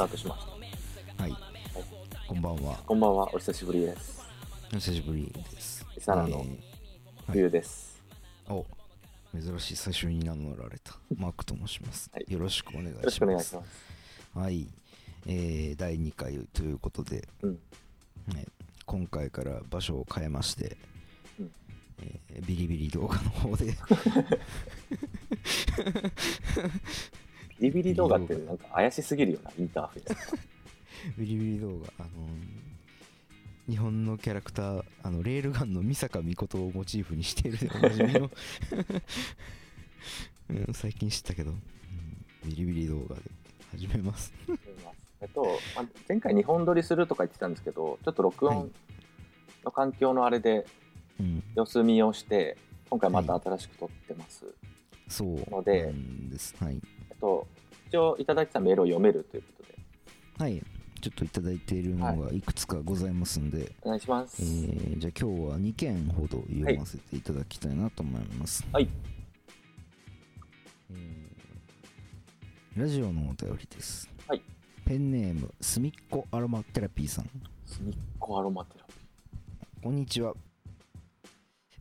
タートしました。はい。こんばんは。こんばんは。お久しぶりです。お久しぶりです。サラのえ冬です、ーお珍しい最初に名乗られた。マークと申します、はい。よろしくお願いします。よろしくお願いします。はい、えー第2回ということで、うん。ね今回から場所を変えまして、うん。えービリビリ動画の方で ビリビリ動画ってなんか怪しすぎるようなインターフェース。ビリビリ動画。あのー日本のキャラクターあのレールガンの美坂美琴をモチーフにしているで おなじみの、うん、最近知ったけど、うんビリビリ動画で始めます。えっと、まあ前回2本撮りするとか言ってたんですけどちょっと録はい。音の環境のあれでうん。様子見をして今回また新しく撮ってます、そうのではいと一応いただいてたメールを読めるということではいちょっといただいているのがいくつかございますんで、お願いします、えーじゃあ今日は2件ほど読ませていただきたいなと思います。はい。えーラジオのお便りです。はい。ペンネーム、すみっこアロマテラピーさん。すみっこアロマテラピこんにちは。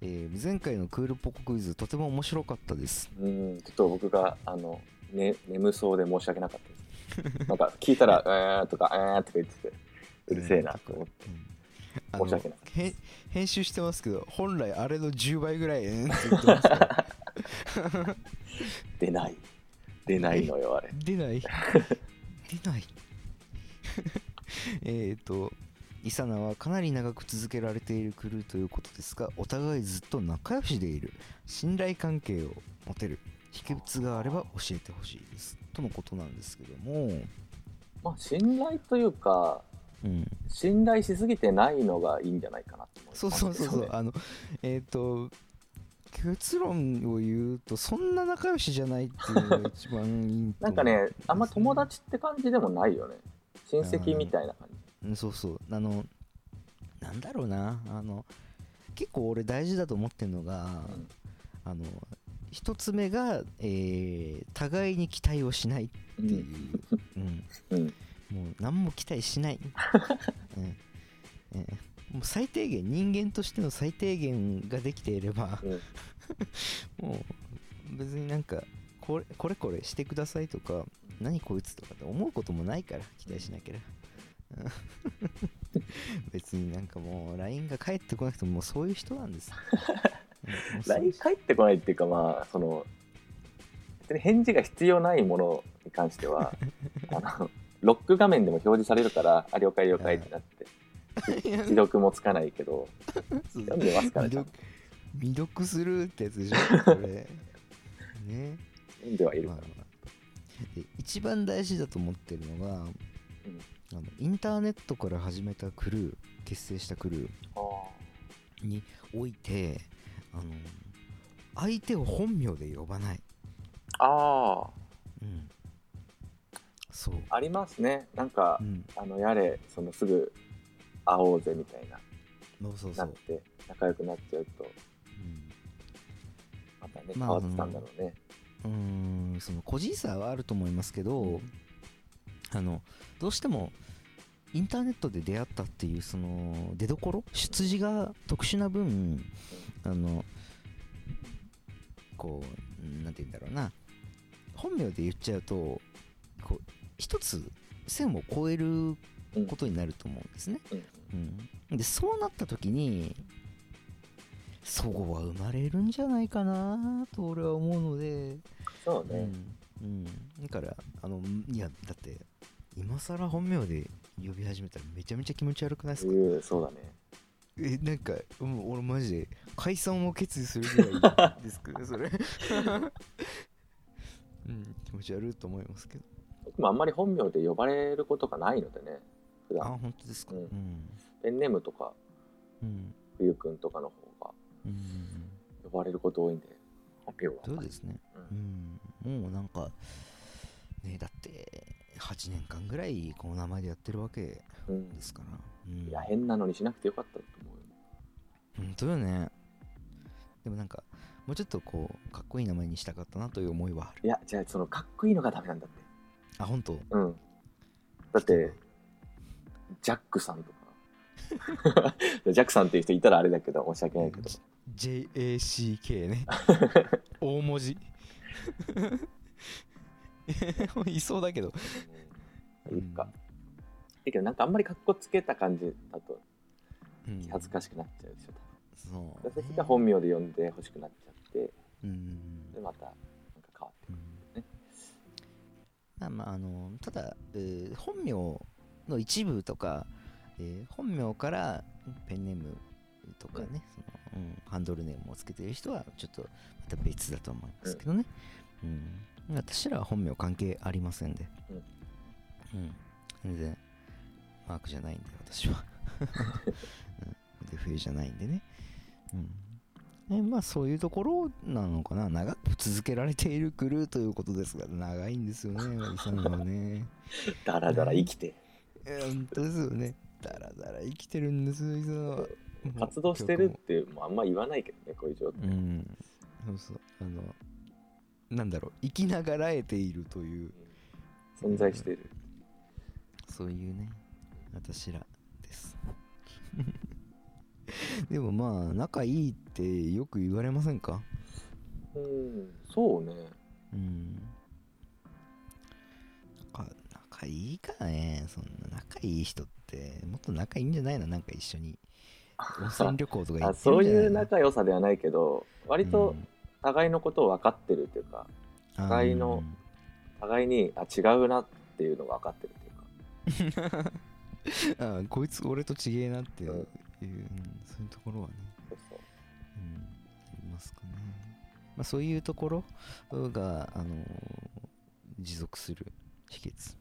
えー前回のクールポコクイズとても面白かったです。ーうんちょっと僕があの、ね、眠そうで申し訳なかったです。なんか聞いたら「えー」とか「えー」とか言っててうるせえなと思って。うん申し訳ない。編集してますけど、本来あれの10倍ぐらい、えーんって言ってますから。出ない。出ないのよあれ。出ない？出ない？えっとイサナはかなり長く続けられているクルーということですがお互いずっと仲良しでいる。信頼関係を持てる秘訣があれば教えてほしいです。とのことなんですけども。まあ信頼というかうん。信頼しすぎてないのがいいんじゃないかなと思いますそうそうそうそう、ね。あのえっ、と結論を言うとそんな仲良しじゃないっていうのが一番いいと思なんかねあんま友達達って感じでもないよね。親戚みたいな感じ。うん。そうそう。あのなんだろうな。あの結構俺大事だと思ってるのが、うん。あの一つ目が、えー互いに期待をしないっていう、うん。うん。もう何も期待しない、うん。えーもう最低限人間としての最低限ができていればうん。もう別になんかこれこれこれしてくださいとか何こいつとかって思うこともないから期待しなければ。うん 別になんかもう LINE が返ってこなくてももうそういう人なんです LINE 返ってこないっていうかまあその別に返事が必要ないものに関しては あのロック画面でも表示されるからあ了解了解ってなって。既読もつかないけど読んでますから未ちゃんと。読未読するってやつでしょこれ。ね。読んではいるかまあまあ。で一番大事だと思ってるのが、あのインターネットから始めたクルー結成したクルーら、においてあの相手を本名で呼ばない、ああうん、そう、ありますね。なんかうん、あのやれそのすぐ会おうぜみたいな。そうそうそう、なって仲良くなっちゃうと。うん。またねまあ変わってたんだろうね、うーんその個人差はあると思いますけど、あのどうしてもインターネットで出会ったっていうその出どころ？出自が特殊な分あのこうなんて言うんだろうな。本名で言っちゃうとこう一つ線を越えることになると思うんですね、うん。うん、でそうなった時にそこは生まれるんじゃないかなと俺は思うので、そうね、うん。うん、だからあのいやだって今更本名で呼び始めたらめちゃめちゃ気持ち悪くないですか、うん、そうだね。えなんかもう俺マジで解散を決意するぐらいですか それ。うん気持ち悪いと思いますけど。僕もあんまり本名で呼ばれることがないのでね普あ段本当ですか？ううん。んペンネームとかうん。冬くんとかの方がうん呼ばれること多いんで本名はそうですね。うん。うん。もうなんかねだって8年間ぐらいこの名前でやってるわけでうんすから、うん、いや変なのにしなくてよかったと思うよ。本当よね。でもなんかもうちょっとこうかっこいい名前にしたかったなという思いはある。いやじゃあそのかっこいいのがダメなんだって。あ本当？うん。だってジャックさんとか。ジャックさんっていう人いたらあれだけど申し訳ないけど。JACK ね。大文字 いそうだけど。うん。いうか、だけどなんかあんまりかっこつけた感じだとうん。恥ずかしくなっちゃうでしょ。そう。多分そ本名で呼んで欲しくなっちゃってうん。でまたなんか変わってうん。まあまああのただ、えー本名の一部とか、えー本名からペンネームとかね、そのうん、ハンドルネームをつけてる人はちょっとまた別だと思いますけどね、うん私らは本名関係ありませんで、うん。全然マークじゃないんで私は、うん、で冬じゃないんでね、うん。ね、まあそういうところなのかな。長く続けられているクルーということですが長いんですよねワイさんはね。だらだら生きて。え本当ですよね。だらだら生きてるんですよ伊沢は活動してるってもうあんま言わないけどねこういう状態、うん。そうそう。あのなんだろう生きながらえているという。存在してる。そういうね私らです。でもまあ仲いいってよく言われませんか？うんそうね。うん。仲仲いいかねそんな。仲いい人って。もっと仲いいんじゃないの？なんか一緒に。温泉旅行とか行あってそういう仲良さではないけど割と互いのことを分かってるっていうか、うん互いの互いにあ違うなっていうのが分かってるっていうか。あこいつ俺と違えなっていう、うん。うんそういうところはね、そうそう。うん、ありますかね、まあ、そういうところが、あのー持続する秘訣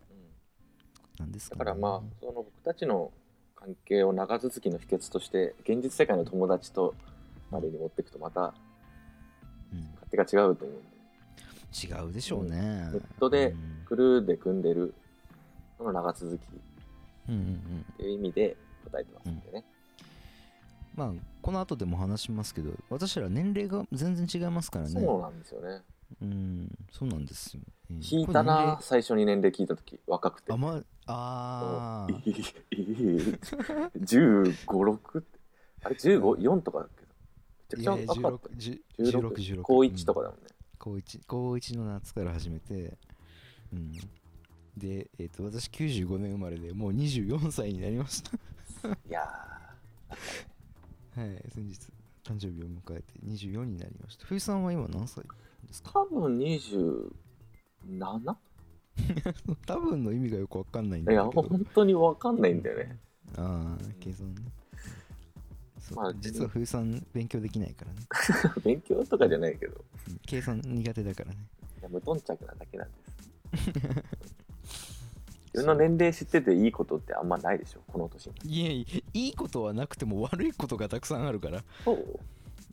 うんなんですかね。だからまあその僕たちの関係を長続きの秘訣として現実世界の友達とまでに持っていくとまた手が違うと思うんで。違うでしょうね、ネットでうん。クルーで組んでるのの長続きっうんうんうん。ていう意味で答えてますんでね、まあこの後でも話しますけど私ら年齢が全然違いますからね。そうなんですよね。うん。そうなんですよ、うん聞いたな最初に年齢聞いた時若くて。あまああえー。ええ1 5 6あれ1 5 4とかちゃくちゃ若かった。16 16 16高1とかだもんね、高1高1の夏から始めてうん。で、えっと私95年生まれでもう24歳になりました。いや はい先日誕生日を迎えて24になりました。冬さんは今何歳ですか？ー多分 27? 多分の意味がよくわかんないんだいけど。や本当に分かんないんだよね。ああ計算ねまあ実は冬さん勉強できないからね。勉強とかじゃないけど。うん計算苦手だからね。いや無頓着なだけなんです。自分の年齢知ってていいことってあんまないでしょ？この年に。いやいやいいことはなくても悪いことがたくさんあるから。そう。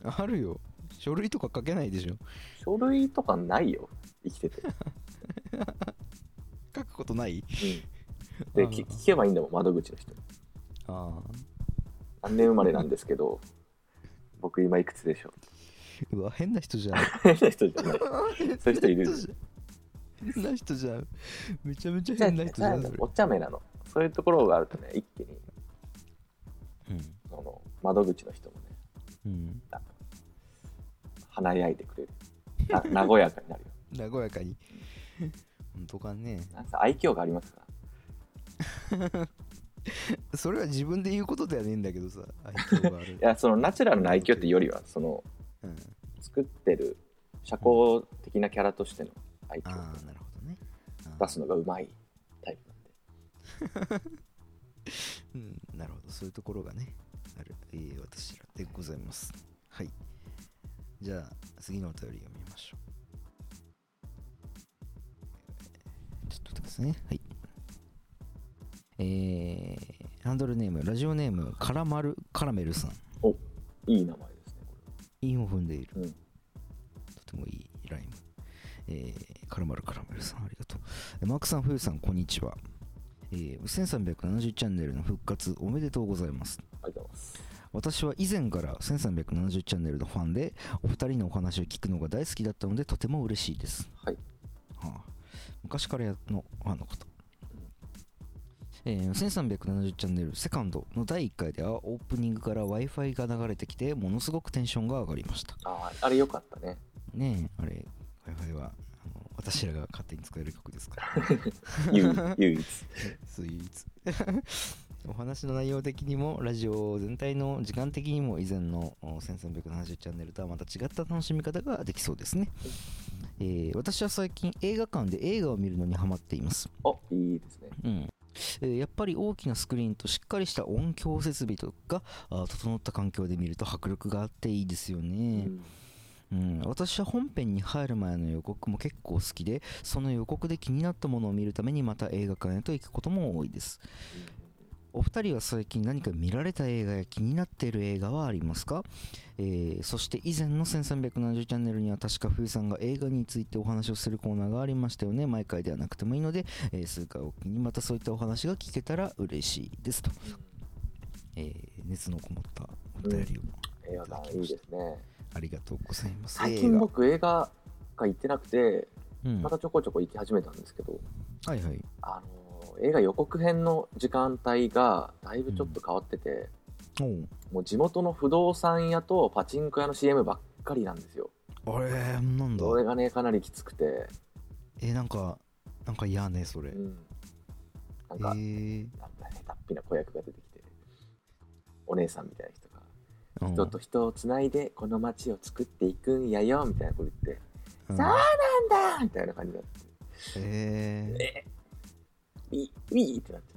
あるよ。書類とか書けないでしょ。書類とかないよ。生きてて、書くことない？うん、で聞けばいいんだもん窓口の人に。ああ何年生まれなんですけど僕今いくつでしょう？うわ変な人じゃん。変な人じゃない。そういう人いる？変な人じゃん。めちゃめちゃ変な人じゃん。お茶目なの。そういうところがあるとね一気にその窓口の人もねうん、うん、なんか華やいてくれる。な 和やかになるよ。和やかに。本当かね。なんか愛嬌がありますか？ら それは自分で言うことではねえんだけどさ愛嬌がある。いやそのナチュラルな愛嬌っていうよりはそのうん、作ってる社交的なキャラとしての愛嬌。あなるほどね。出すのがうまいタイプなんで。うん、なるほど。そういうところがねある、えー私らでございます。はい。じゃあ次のお便り読みましょう。ちょっと待ってくださいね。はいえー、ハンドルネームラジオネームカラマルカラメルさん。いい名前ですね韻を踏んでいる。うん、とてもいいライム。えー、カラマルカラメルさん、ありがとう。えマークさん、フーさん、こんにちは。えー、1370チャンネルの復活おめでとうございます。ありがとうございます。私は以前から1370チャンネルのファンでお二人のお話を聞くのが大好きだったのでとても嬉しいです、はい。はあ、昔からのファンの方えー1370チャンネルセカンドの第1回ではオープニングから w i f i が流れてきてものすごくテンションが上がりました。あーあれよかったね。ねえあれ w i f i はあの私らが勝手に使える曲ですから。唯唯一。スイーツお話の内容的にもラジオ全体の時間的にも以前のお1370チャンネルとはまた違った楽しみ方ができそうですね、えー私は最近映画館で映画を見るのにハマっています。おいいですね。うんえーやっぱり大きなスクリーンとしっかりした音響設備とかあー整った環境で見ると迫力があっていいですようね、ん。うん、私は本編に入る前の予告も結構好きでその予告で気になったものを見るためにまた映画館へと行くことも多いですお二人は最近何か見られた映画や気になっている映画はありますか、えーそして以前の1370チャンネルには確か冬さんが映画についてお話をするコーナーがありましたよね。毎回ではなくてもいいので、えー数回おきにまたそういったお話が聞けたら嬉しいですと、えー熱のこもったお便りを映画館いいですね。ありがとうございます、最近僕映画館行ってなくてうん、またちょこちょこ行き始めたんですけど。はいはい。あの映画予告編の時間帯がだいぶちょっと変わってて、おうもう地元の不動産屋とパチンコ屋の CM ばっかりなんですよ。あれなんだ？それがねかなりきつくて、えーなんかなんか嫌ねそれ、うん、なんえか、ー。なんかね、たっぴな子役が出てきて、お姉さんみたいな人が、うん。人と人をつないで、この街を作っていくんやよ、みたいなこと言って、うん。さあなんだみたいな感じになって、えー。えウィーウィーってなって。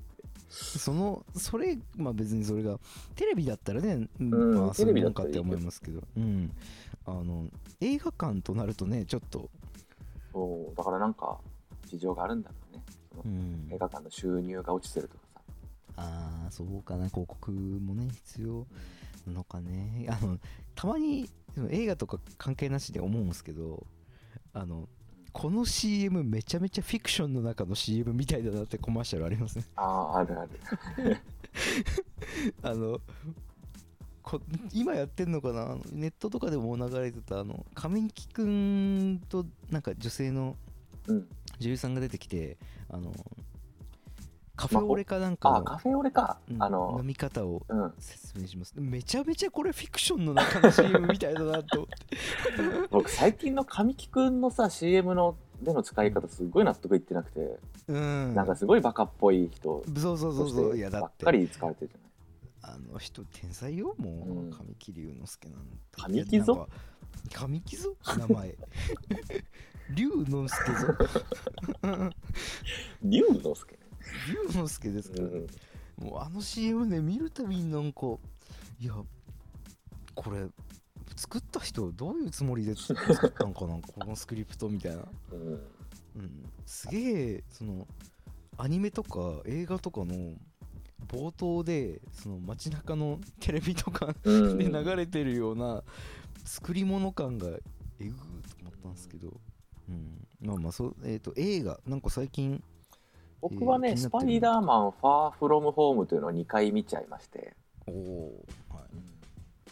そのそれまあ別にそれがテレビだったらね、うんうんまあそういうもんかテレビだったって思いますけど。うん。あの映画館となるとねちょっと、そう、だからなんか、事情があるんだろうね。映画館の収入が落ちてるとかさ。ああそうかな。広告もね必要なのかね。あのたまに映画とか関係なしで思うんですけどあのこの CM めちゃめちゃフィクションの中の CM みたいだなってコマーシャルありますねああ、あるある。あのこ今やってんのかな？ネットとかでも流れてたあの神木くんとなんか女性のうん。女優さんが出てきてあのカフェオレかなんかああ、のカフェオレか。うんあの飲、み方をうん。説明します。めちゃめちゃこれフィクションの中の CM みたいだなと。思って僕、最近の神木くんのさ、CM のでの使い方、すごい納得いってなくて、うん。なんかすごいバカっぽい人。そうそうそうとそういやだっってかり使われてるじゃない。あの人天才よもう、うん。神木隆之介なんて。神木ぞ？神木ぞ？名前。龍之介ぞ。龍之介？ね。龍之介ですから、うん。もうあの CM ね見るたびになんかいやこれ作った人どういうつもりで作ったんかなこのスクリプトみたいな、うん。うん、すげえそのアニメとか映画とかの冒頭でその街中のテレビとかうん。で流れてるような作り物感がえぐーと思ったんですけど、うん、まあまあそう、えー、と映画なんか最近僕はね、えースパイダーマンファーフロムホームというのを2回見ちゃいまして、おおはい。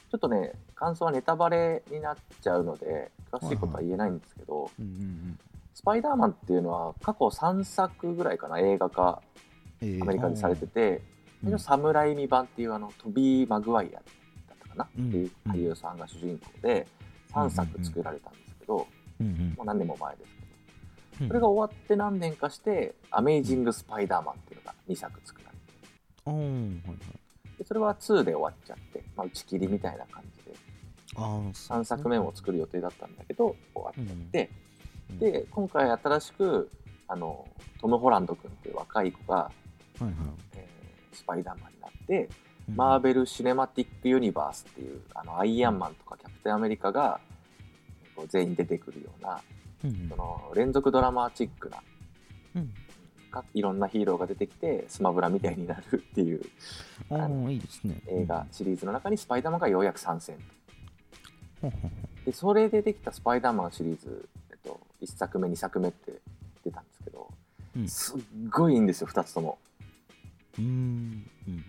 ちょっとね、感想はネタバレになっちゃうので、詳しいことは言えないんですけど、スパイダーマンっていうのは過去3作ぐらいかな、映画化、えーアメリカにされてて、サムライミ版っていうあのトビー・マグワイアだったかな、うんっていう俳優さんが主人公で3作作られたんですけど、うんうん。もう何年も前ですそれが終わって何年かして、アメイジング・スパイダーマンっていうのが2作作られて、あーはいはい。でそれは2で終わっちゃって、まあ、打ち切りみたいな感じで、あーそう3作目も作る予定だったんだけど、終わっうんちゃって、うん。で、今回新しく、あの、トム・ホランド君っていう若い子が、はいはい。えースパイダーマンになって、うん。マーベル・シネマティック・ユニバースっていう、あの、アイアンマンとかキャプテン・アメリカが、全員出てくるような、うんうん。その、連続ドラマチックな、うん。かいろんなヒーローが出てきて、スマブラみたいになるっていうあーいいですね。映画シリーズの中にスパイダーマンがようやく参戦。ほんで、それでできたスパイダーマンシリーズ、えっと、1作目、2作目って出たんですけど、うん。すっごいいいんですよ、2つとも。うーん。うん。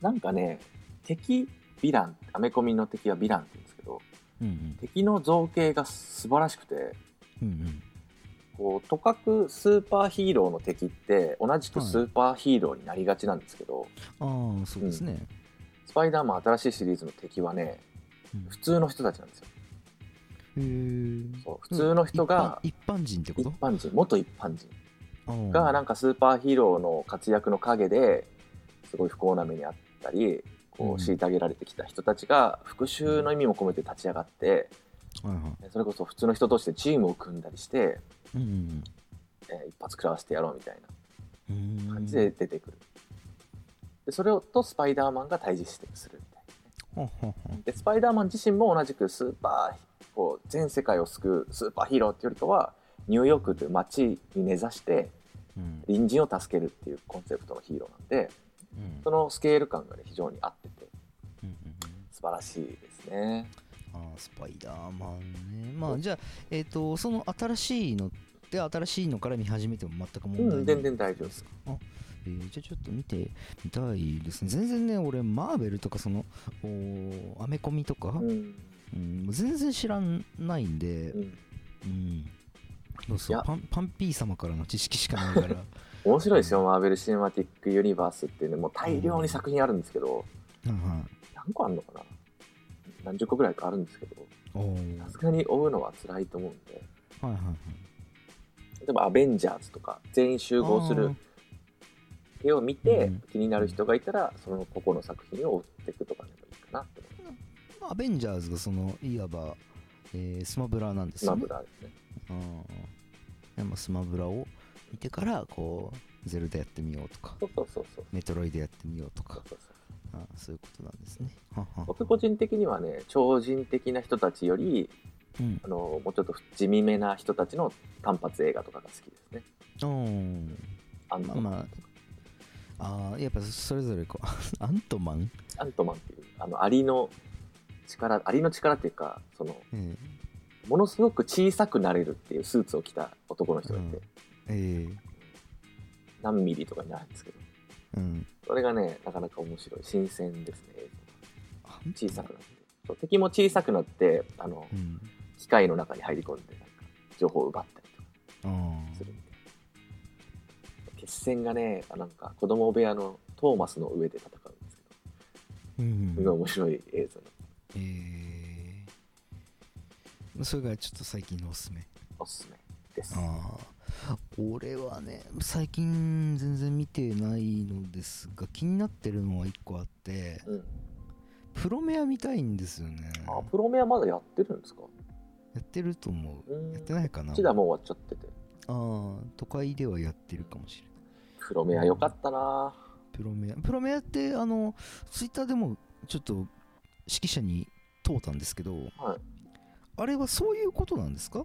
なんかね、敵ヴィランアメコミの敵はヴィランって言うんですけどうん。敵の造形が素晴らしくてうんうん。こうとかくスーパーヒーローの敵って同じくスーパーヒーローになりがちなんですけど、ああそうですね、スパイダーマン新しいシリーズの敵はねうん。普通の人たちなんですよ。そう普通の人が、一般一般人ってこ一と般人元一般人。がなんかスーパーヒーローの活躍の陰ですごい不幸な目にあったりこうん。う虐げられてきた人たちが復讐の意味も込めて立ち上がってはいはい。それこそ普通の人としてチームを組んだりして、うんうんえー一発食らわせてやろうみたいうんな感じで出てくる。でそれをとスパイダーマンが対峙してするみたいなでスパイダーマン自身も同じくスーパーこう全世界を救うスーパーヒーローっていうよりかはニューヨークという街に根ざしてうん。隣人を助けるっていうコンセプトのヒーローなんでうん。そのスケール感がね非常に合っててうんうん。素晴らしいですね。あースパイダーマンね。まあじゃあえっ、とその新しいのって新しいのから見始めても全く問題ない、うん全然大丈夫です。かあえーじゃあちょっと見てみたいですね。全然ね俺マーベルとかそのおーアメコミとか、うん。全然知らないんでう、ん。うんそうそいうや。パンパンピー様からの知識しかないから。面白いですよ、マーベル・シネマティック・ユニバースっていうね、もう大量に作品あるんですけど、はいはい。何個あるのかな？何十個ぐらいかあるんですけど、さすがに追うのは辛いと思うんで、はいはいはい。例えばアベンジャーズとか、全員集合する絵を見てうん。気になる人がいたら、その個々の作品を追っていくとかでもいいかなって思います。アベンジャーズがそのいわば、えースマブラなんですスマブラですね。うんでまあスマブラを見てからこうゼルダやってみようとか。そうそうそうそう。メトロイドやってみようとか。そうそうそうあそういうことなんですね。僕個人的にはね、超人的な人たちより、うん。あのもうちょっと地味めな人たちの単発映画とかが好きですね。うんアントマン。まあまあ。やっぱそれぞれこう アントマン、アントマンっていうあのアリの力アリの力っていうかそのえものすごく小さくなれるっていうスーツを着た男の人がいて、うん。え何ミリとかになるんですけど。ーうん。それがねなかなか面白い。新鮮ですね。映あ像が小さくなって。そう敵も小さくなってあのうん。機械の中に入り込んでなんか情報を奪ったりとかするみたいな決戦がねなんか子供部屋のトーマスの上で戦うんですけうん。どすごい面白い映像。えー、それがちょっと最近のおすすめ。おすすめです。ああ俺はね最近全然見てないのですが気になってるのは1個あってうん、プロメア見たいんですよね。あプロメアまだやってるんですか？やってると思う。うん。やってないかな。ちではもう終わっちゃってて。ああ都会ではやってるかもしれない。プロメア良かったな。プロメア。プロメアってあのツイッターでもちょっと指揮者に問うたんですけどはい。あれはそういうことなんですか？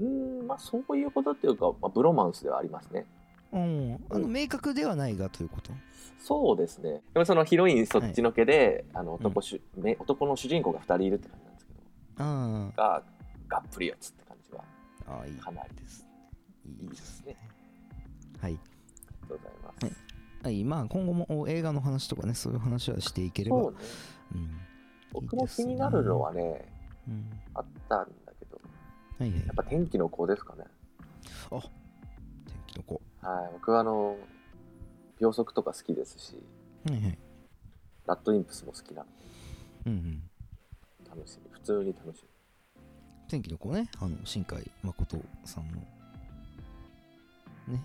うーんまあそういうことっていうか、まあ、ブロマンスではありますね。うん。あのうん。明確ではないがということ？そうですね。でもそのヒロインそっちのけで、あの男男の主人公が2人いるって感じなんですけど。あががっぷり四つって感じは。かなりです。いいいですすね。ねはい。ありがとうございます、はい。はい。まあ今後もお映画の話とかねそういう話はしていければ。そうね。うん。僕も気になるのはねうん。あったんだはいはい。やっぱ天気の子ですかね。あ天気の子。はい僕はあの秒速とか好きですしはいはい。ラッドインプスも好きなのでうんうん。楽しみ。普通に楽し天気の子ね。あの新海誠さんの。ね。み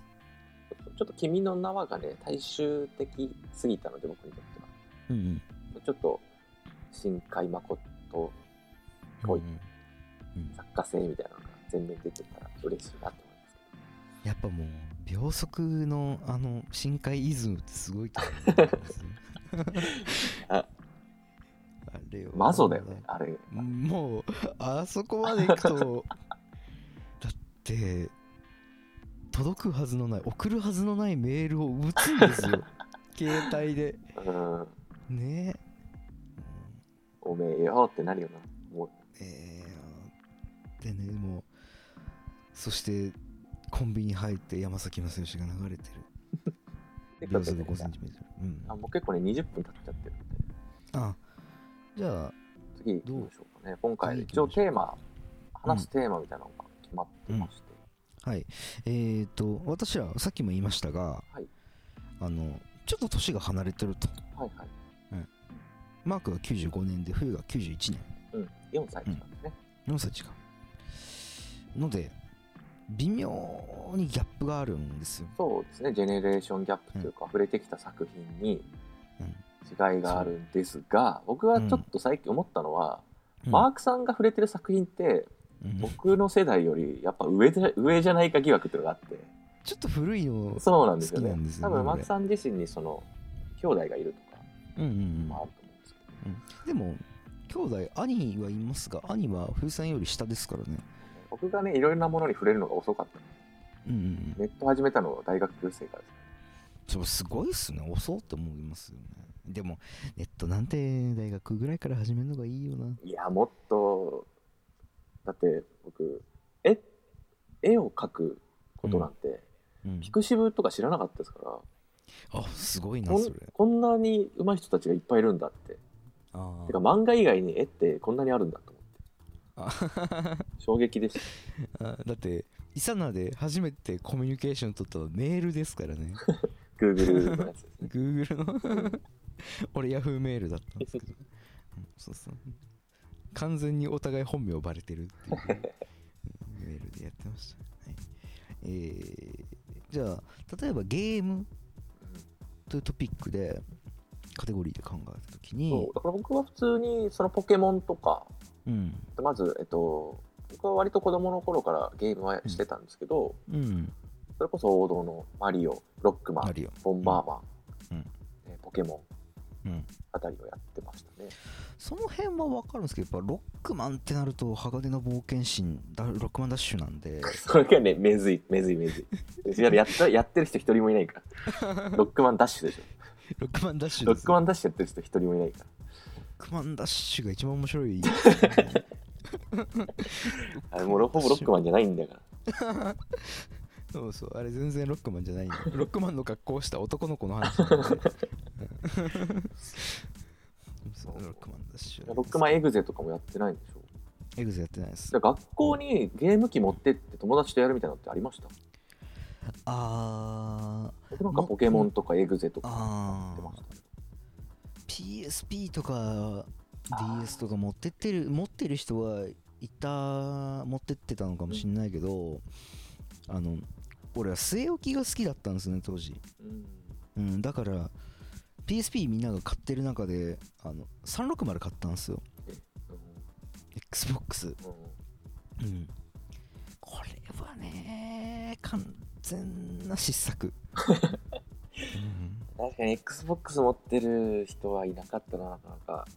ちょっと君の名はがね大衆的すぎたので僕にとっては。うんうん。ちょっと新海誠ぽい。うんうんうん作家性みたいなのが全面に出てたら嬉しいなと思いますやっぱもう秒速のあの深海イズムってすごいと思いますね。あ。あれはマゾだよねあれ。もうあそこまで行くと だって届くはずのない送るはずのないメールを打つんですよ。携帯で。うん。ね。えおめえよってなるよな。もう。えー、でねもうそしてコンビニ入って山崎正義が流れてる。秒速5センチメートルうん。あもう結構ね20分経っちゃってるんで。あじゃあ次どう？ましょうかね。今回、次一応テーマ、話すテーマみたいなのが決まってまして。はい。えー、と私らさっきも言いましたが、はい。あのちょっと年が離れてると。はいはい。マークが95年で冬が91年。うん。4歳違うんですね。4歳違うので微妙にギャップがあるんですよ、そうですね。ジェネレーションギャップというか、触れてきた作品にうん。違いがあるんですが、僕はちょっと最近思ったのは、うん。マークさんが触れてる作品って、うん。僕の世代よりやっぱ上で上じゃないか疑惑っていうのがあって、ちょっと古いのそうなんですよね。好きなんです。よ多分、ねマークさん自身にその、兄弟がいるとかうんうんうん。もあると思うんですけど、でも兄弟兄はいますが兄は風さんより下ですからね僕がね、いろいろなものに触れるのが遅かった。うんうんうん。ネット始めたのは大学生からです。ね。そうすごいっすね。遅って思いますよね。でもネットなんて大学ぐらいから始めるのがいいよな。いや、もっと、だって僕、絵、絵を描くことなんて、うん。ピクシブとか知らなかったですから、あすごいなこんそれ。こんなに上手い人たちがいっぱいいるんだって。あてか漫画以外に絵ってこんなにあるんだと 衝撃でした。あだってイサナで初めてコミュニケーション取ったのメールですからね。Google のやつですね。Google の？俺 Yahoo メールだったんですけど、うんそうそう。完全にお互い本名バレてるっていううんメールでやってました、はい。えーじゃあ例えばゲームというトピックでカテゴリーで考えた時に。そう。だから僕は普通にそのポケモンとか、うんまず、えっと、僕は割と子供の頃からゲームはしてたんですけど、うんそれこそ王道のマリオ、ロックマン、ボンバーマン、うんえーポケモンうんあたりをやってましたね。その辺は分かるんですけどやっぱロックマンってなると鋼の冒険心だロックマンダッシュなんで それがね、めずい、めずい、めずい。ややったやってる人一人もいないから。ロックマンダッシュでしょ。ロックマンダッシュですロックマンダッシュやってる人一人もいないから。ロックマンダッシュが一番面白い。あれもうほぼロックマンじゃないんだから。そうそうあれ全然ロックマンじゃないんだ ロックマンの格好をした男の子の話そうロックマンダッシュ。ロックマンエグゼとかもやってないんでしょ？エグゼやってないです。で学校にゲーム機持ってって友達とやるみたいなのってありました？あ僕なんかポケモンとかエグゼとかやあってました？ねー PSP とか DS とか持ってってる持ってる人はいた持ってってたのかもしれないけど、あの俺は据え置きが好きだったんですね当時。うん。うん、だから PSP みんなが買ってる中であの360買ったんですよ。え XBOX、うん。うん、これはね完全な失策、う ん確かに XBOX 持ってる人はいなかったな、なかなか。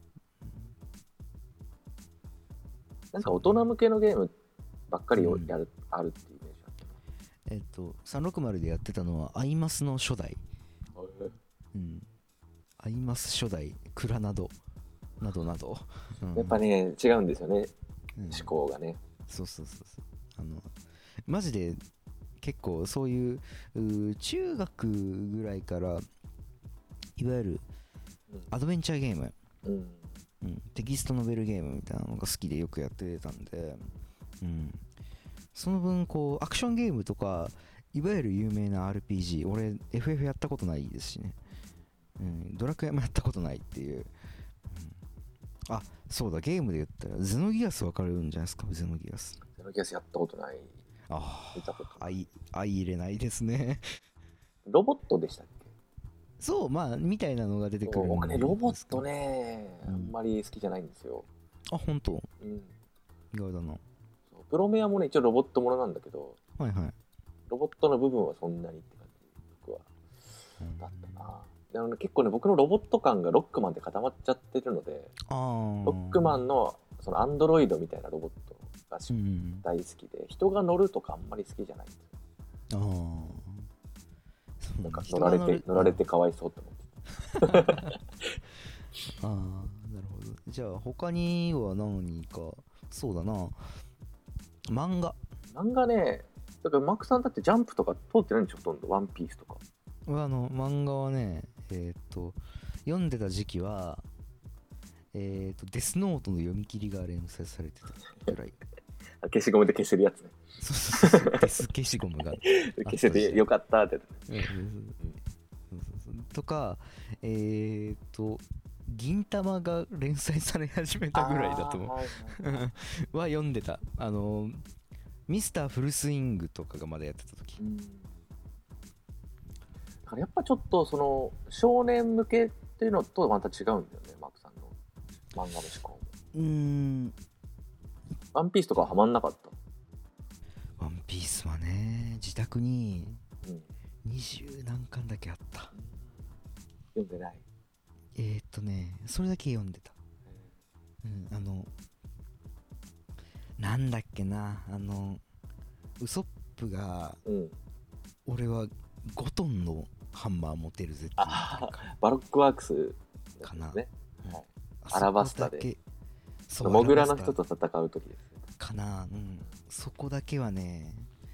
なんか大人向けのゲームばっかりをやる、あるっていうイメージだった。な。えっと360でやってたのはアイマスの初代、うん、アイマス初代クラなどなどなど、うん。やっぱね、違うんですよね、うん。思考がね。そうそうそうそう。あのマジで結構そういう中学ぐらいからいわゆるアドベンチャーゲーム、うん。うん、テキストノベルゲームみたいなのが好きでよくやってたんで、うん、その分こうアクションゲームとかいわゆる有名な RPG 俺 FF やったことないですしね、うん、ドラクエもやったことないっていう、うん。あそうだゲームで言ったらゼノギアスわかるんじゃないですか？ゼノギアス。ゼノギアスやったことない。ああ相相入れないですね。ロボットでしたっけ？そうまあみたいなのが出てくるん僕ね、ロボットねね、うんあんまり好きじゃないんですよ。あ本当？うん。意外だなプロメアもね、一応ロボットものなんだけど、はいはいロボットの部分はそんなにって感じ、僕は。だったな。でもね、結構ね、僕のロボット感がロックマンで固まっちゃってるので、ああロックマンのそのアンドロイドみたいなロボットが大好きで、人が乗るとかあんまり好きじゃないんですよ。ああなんか人乗られがて乗られてかわいそうって思って。ああなるほどじゃあ他には何か？そうだな漫画漫画ね、だからマークさんだってジャンプとか通ってないんでしょ、ほとんど。ワンピースとか。はあの漫画はねえーっと読んでた時期はえー、とデスノートの読み切りが連載されてたぐらい あ消しゴムで消せるやつね。そうそうそう。そうデス消しゴムが。消せてよかったって。とかえっ、と銀玉が連載され始めたぐらいだと思う。は読んでた。あのミスターフルスイングとかがまだやってた時。うん。だからやっぱちょっとその少年向けっていうのとまた違うんだよね、マークさんの漫画の思考も。うーん。ワンピースとかはハマんなかった。ワンピースはね自宅にうん、20何巻だけあった。読んでない？えー、っとねそれだけ読んでた。うん。あのなんだっけなあのウソップがうん。俺は5トンのハンマー持てるぜってバロックワークスかなね。らアラバスタで。モグラの人と戦う時ですね。かなうんそこだけはね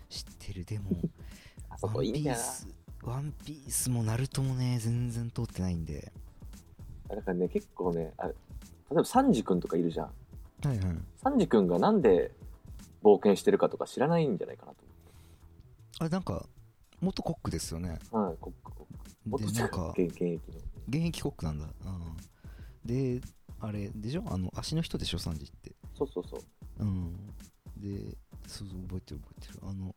知ってるでも あそワンこいいんだよピースワンピースもナルトもね全然通ってないんでな。だからね、結構ね、あ例えばサンジ君とかいるじゃん。はいはいサンジ君がなんで冒険してるかとか知らないんじゃないかなとあれなんか元コックですよね。はい、コック、コック。元でなんか現現役の。現役コックなんだ、うん、であれでしょ？あの足の人でしょ？サンジってそうそうそう。うんでそうそう覚えてる覚えてるあの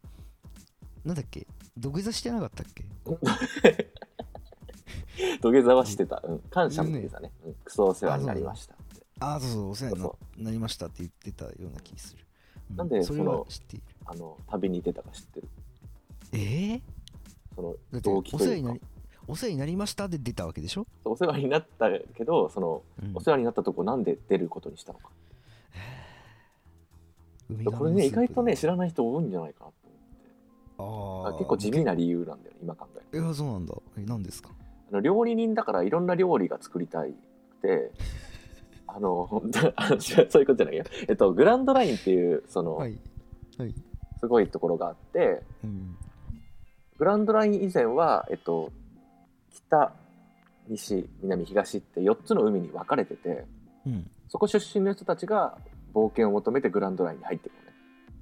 なんだっけ？土下座してなかったっけ？土下座はしてた。うん。感謝の土下座ね。うん。クソお世話になりました。ああそうそうお世話になそなりましたって言ってたような気する、うなんでその知っているあの、旅に出たか知ってる？ええそのだって動機というかお世話になりお世話になりましたで出たわけでしょ、お世話になったけど、その、うんお世話になったとこなんで出ることにしたのか？海これね、意外とね、知らない人多いんじゃないかなとあ思って。ああ結構地味な理由なんだよね、今考えるいやそうなんだ。え何ですか？あの料理人だからいろんな料理が作りたいくて、あの、本当あの違うそういうことじゃないよ。えっと、グランドラインっていう、その、はいはい。すごいところがあって、うん。グランドライン以前は、えっと、北、西、南、東って4つの海に分かれてて、うん。そこ出身の人たちが冒険を求めてグランドラインに入ってるのね。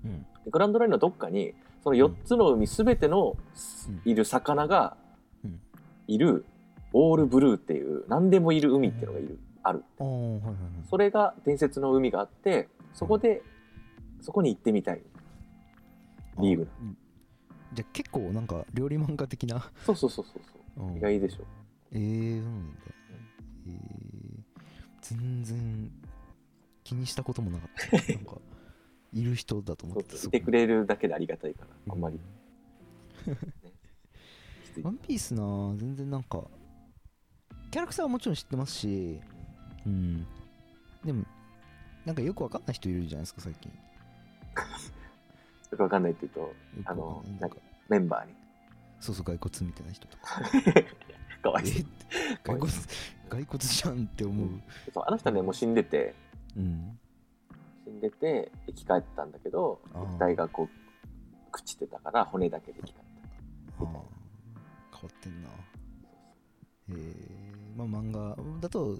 うん。でグランドラインのどっかに、その4つの海すべてのうん。いる魚がうん。いる、オールブルーっていう、何でもいる海っていうのがいる、ある。それが伝説の海があって、そこで、そこに行ってみたい。リーグじゃあ結構なんか料理漫画的なそうそうそうそうそう。うん。意外でしょ。えー、そうなんだ。えー、全然気にしたこともなかった。なんかいる人だと思ってた。そうそうい。てくれるだけでありがたいから、あんまり。ワンピースな全然なんかキャラクターはもちろん知ってますしうん。でもなんかよくわかんない人いるじゃないですか最近。よくわかんないって言うと、あのなんか。メンバーに。そうそう骸骨みたいな人とか。かわいそう。え骸骨骸骨じゃんって思う。そうあの人はね、もう死んでて、うん死んでて生き返ったんだけどあー。肉体がこう朽ちてたから骨だけで生き返っあー。変わってんな。えー、まあ漫画だと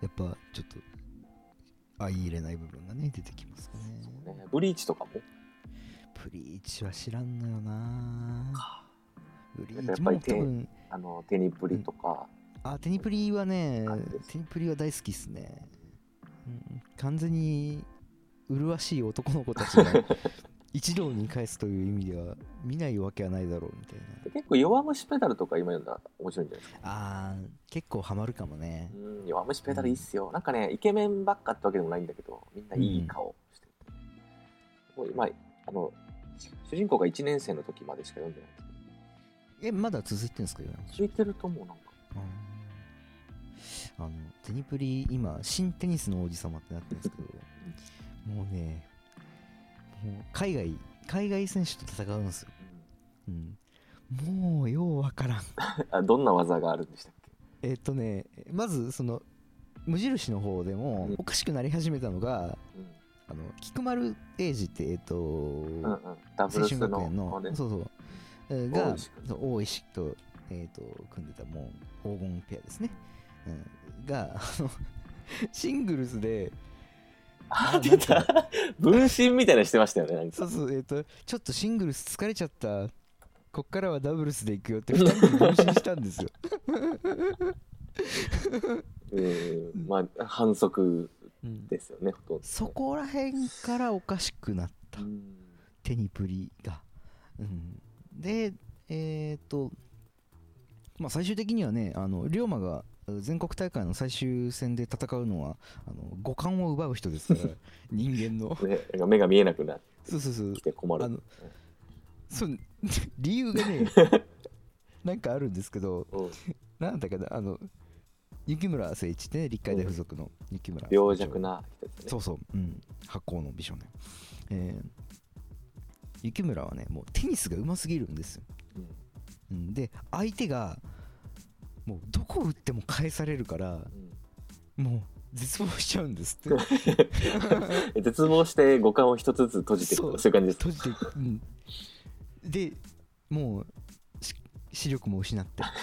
やっぱちょっと相入れない部分がね出てきますかね。た、ね、ブリーチとかも？プリーチは知らんのよな。ブリーチやっぱりも多分あのテニプリとか、あテニプリはねテニプリは大好きっすね、うん、完全に麗しい男の子たちが一堂に返すという意味では見ないわけはないだろうみたいな。結構弱虫ペダルとか今読んだら面白いんじゃないですか？あー結構ハマるかもね。うん弱虫ペダルいいっすよ、なんかねイケメンばっかってわけでもないんだけどみんないい顔してて、もう今あの主人公が1年生の時までしか読んでないえまだ続いてるんですか続いてると思うなんかあのテニプリ今新テニスの王子様ってなってるんですけどもうねもう海外海外選手と戦うんですよ、うん、もうようわからん。あどんな技があるんでしたっけ？えっとねまずその無印の方でもうん。おかしくなり始めたのが、うん。あの菊丸英二ってえっ、と、うんうん、青春学園のそうそうえーが大石と,、えー、と組んでたもう黄金ペアですね、うん、がシングルスであ出た。分身みたいなのしてましたよねそうそうえっ、とちょっとシングルス疲れちゃった。こっからはダブルスで行くよって2人に分身したんですよ。うんまあ反則うん。ですよねほとんど。そこら辺からおかしくなった。うん。手にプリが、うん、でえっ、とまあ最終的にはねあの龍馬が全国大会の最終戦で戦うのはあの五冠を奪う人ですから 人間の。目が見えなくなってそうそうそう。きて困る。あのそう 理由がね なんかあるんですけどうん。なんだかなあの雪村誠一ね立海大附属の雪村病弱な人ですね。そうそう、うん、発行の美少年、えー雪村はねもうテニスがうますぎるんですよ、うん。うん、で相手がもうどこ打っても返されるからうんもう絶望しちゃうんですって。え 絶望して五感を一つずつ閉じていくそういう感じです。閉じていく、うん、でもうし視力も失って。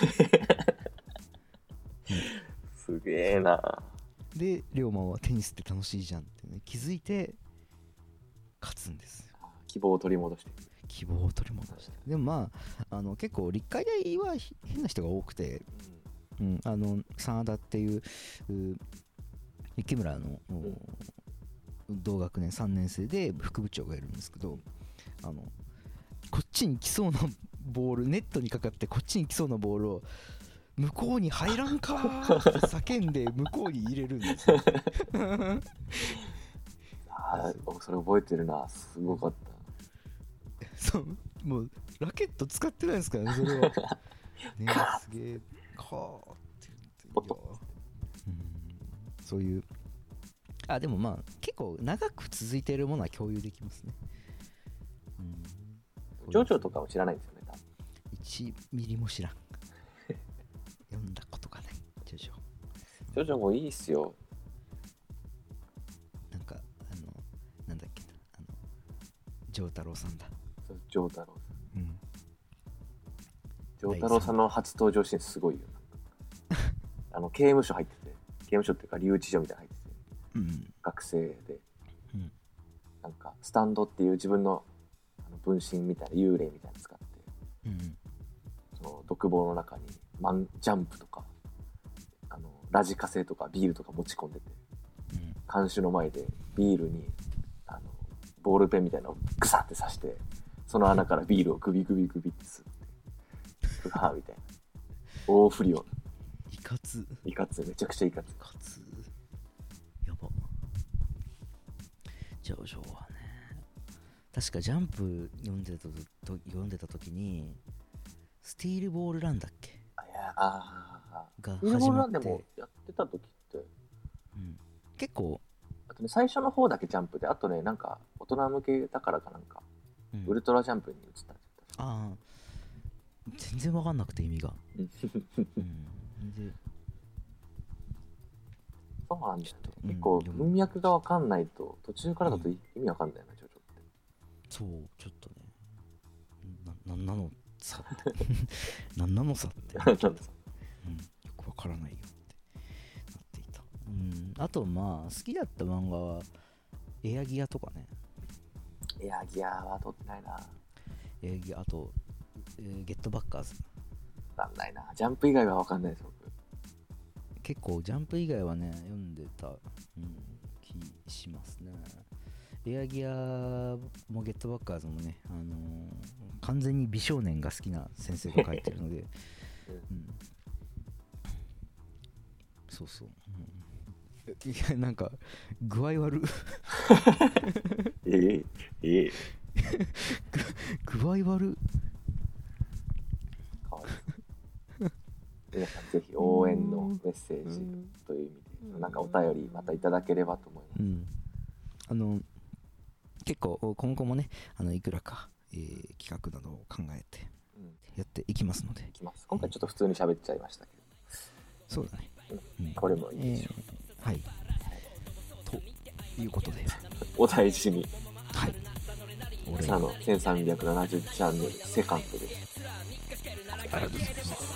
すげえな。で龍馬はテニスって楽しいじゃんって、ね、気づいて勝つんですよ希望を取り戻して。希望を取り戻して。でもまああの結構立海大はひ変な人が多くて、うん、あの真田っていうう雪村の、ん。同学年3年生で副部長がいるんですけどあのこっちに来そうなボールネットにかかってこっちに来そうなボールを向こうに入らんかーって叫んで 向こうに入れるんですよ。ああそれ覚えてるな。すごかっそう。もうラケット使ってないですからねそれは。ねカすげえカーって言って。うん。そういう。あでもまあ結構長く続いているものは共有できますね。うん。たジョジョとかも知らないんですよね多分。1ミリも知らん。読んだことがない。ジョジョジョジョもいいっすよ。なんかあのなんだっけな。あの丈太郎さんだそうジョー太郎さん。うん。太郎さんの初登場シーンすごいよ。あの刑務所入ってて刑務所っていうか留置所みたいなの入っててうん。学生で。うん。なんかスタンドっていう自分のあの分身みたいな幽霊みたいなの使ってうん。その独房の中にマンジャンプとかあのラジカセとかビールとか持ち込んでてうん。看守の前でビールにあのボールペンみたいなのをグサって刺してその穴からビールをグビグビグビって吸ってうわーみたいな。大不良いかつ。いかつめちゃくちゃいかつ。いかつ。やば。ジョジョはね確かジャンプ読んでたと読んでた時にスティールボールランだっけ？あいやあが始まって。ランでもやってた時って。うん、結構、あとね最初の方だけジャンプであとねなんか大人向けだからかなんか。うんウルトラジャンプに移った。ああ全然わかんなくて意味が、ようん、でそうなんだよちょっと結構文脈がわかんないと途中からだと意味わかんないなジョジョってそうちょっとね。な なんなのさって。なんなのさって、ううん、よくわからないよってなっていた、うん、あとまあ好きだった漫画はエアギアとかねいやギアは取ってないな。エアギアあと、えーゲットバッカーズ。わかんないな。ジャンプ以外はわかんないです僕。結構ジャンプ以外はね読んでた、うん、気しますね。エアギアもゲットバッカーズもね、あのー完全に美少年が好きな先生が書いてるので、うん、そうそう、うん、いやなんか具合悪ええええ。具合悪皆さんぜひ応援のメッセージという意味でなんかお便りまたいただければと思います。うん、あの結構今後もねあのいくらか、えー企画などを考えてうん。やっていきますので。いきます。今回ちょっと普通に喋っちゃいましたけそうだね、うん。これもいいでしょえーはい。ということで。どお大事に。はい。俺の1370チャンネルセカンドです。ありがとうございます